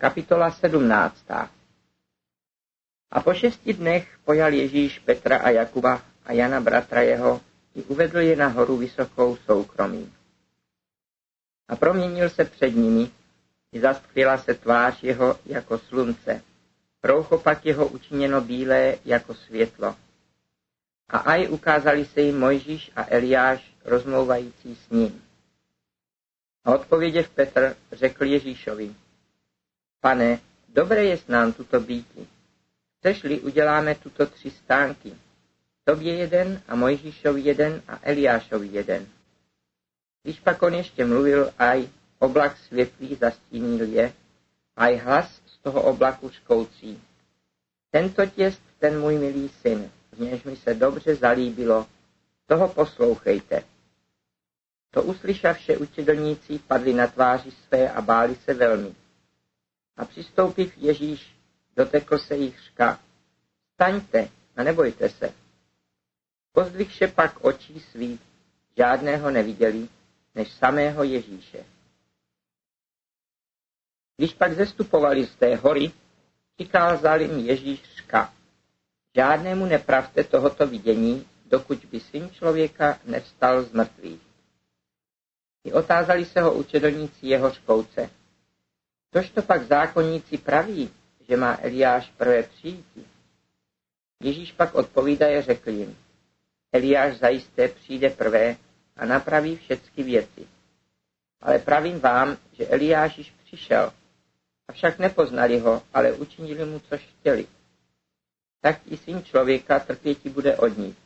Kapitola 17. A po šesti dnech pojal Ježíš Petra a Jakuba a Jana bratra jeho i uvedl je na horu vysokou soukromí. A proměnil se před nimi, i zastkvěla se tvář jeho jako slunce, proucho pak jeho učiněno bílé jako světlo. A aj ukázali se jim Mojžíš a Eliáš rozmlouvající s ním. A odpověděv Petr řekl Ježíšovi, Pane, dobré je nám tuto býti. Chceš-li, uděláme tuto tři stánky. Tobě jeden a Mojžíšovi jeden a Eliášovi jeden. Když pak on ještě mluvil, aj oblak světlý zastínil je, aj hlas z toho oblaku škoucí. Tento těst, ten můj milý syn, v něž mi se dobře zalíbilo, toho poslouchejte. To uslyšavše učedlníci padli na tváři své a báli se velmi. A přistoupив Ježíš, dotekl se jich řka. Staňte a nebojte se. Pozdvihše pak očí svých, žádného neviděli, než samého Ježíše. Když pak zestupovali z té hory, přikázal jim Ježíš řka. Žádnému nepravte tohoto vidění, dokud by syn člověka nevstal z mrtvých. I otázali se ho učedlníci jeho škouce. Tož to pak zákonníci praví, že má Eliáš prvé přijítí? Ježíš pak odpovídaje řekl jim, Eliáš zajisté přijde prvé a napraví všechny věci. Ale pravím vám, že Eliáš již přišel, avšak nepoznali ho, ale učinili mu, co chtěli. Tak i syn člověka trpěti bude od nich.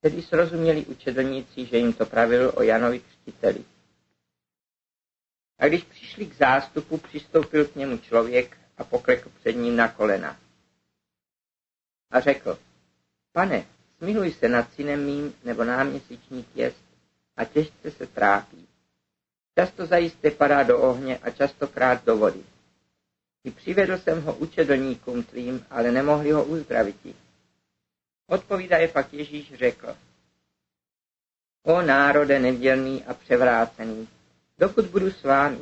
Tedy srozuměli učedlníci, že jim to pravil o Janovi křtiteli. A když přišli k zástupu, přistoupil k němu člověk a poklekl před ním na kolena. A řekl, pane, smiluj se nad synem mým, nebo náměsíčník jest a těžce se trápí. Často zajisté padá do ohně a častokrát do vody. I přivedl jsem ho učedlníkům tvým, ale nemohli ho uzdravit. Odpovídaje pak Ježíš řekl, O národe nevěrný a převrácený, dokud budu s vámi,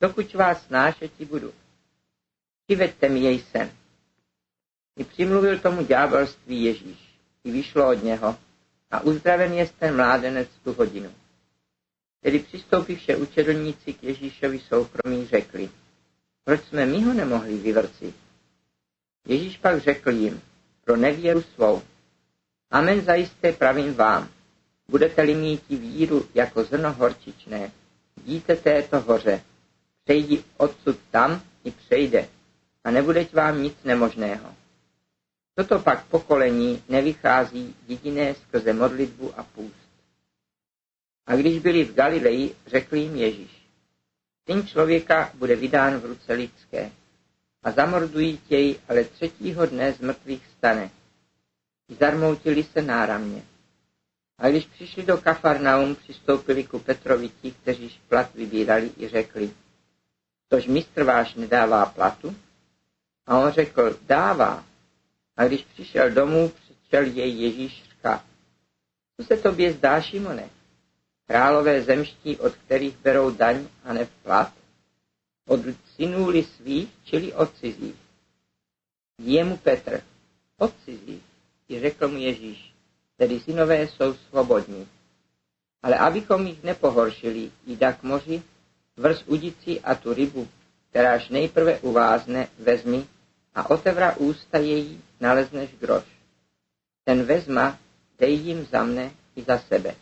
dokud vás snášeti budu. Přiveďte mi jej sen. I přimluvil tomu ďábelství Ježíš. I vyšlo od něho a uzdraven je ten mládenec tu hodinu. Tedy přistoupivše učedlníci k Ježíšovi soukromí řekli, proč jsme my ho nemohli vyvrcit? Ježíš pak řekl jim, pro nevěru svou. Amen zajisté pravím vám, budete-li mít víru jako zrno horčičné, díte této hoře, přejdi odsud tam i přejde a nebudeť vám nic nemožného. Toto pak pokolení nevychází jediné skrze modlitbu a půst. A když byli v Galileji, řekl jim Ježíš, syn člověka bude vydán v ruce lidské a zamordují těj, ale třetího dne z mrtvých stane. Zarmoutili se náramně. A když přišli do Kafarnaum, přistoupili ku Petrovi ti, kteří plat vybírali i řekli, tož mistr váš nedává platu? A on řekl, dává. A když přišel domů, přišel jej Ježíš říká, co se tobě zdá, Šimone? Králové zemští, od kterých berou daň a ne plat? Od synů svých, čili od cizích. Jemu Petr, od cizích, i řekl mu Ježíš, tedy synové jsou svobodní. Ale abychom jich nepohoršili, jda k moři, vrz udici a tu rybu, kteráž nejprve uvázne, vezmi a otevra ústa její, nalezneš groš. Ten vezma, dej jim za mne i za sebe.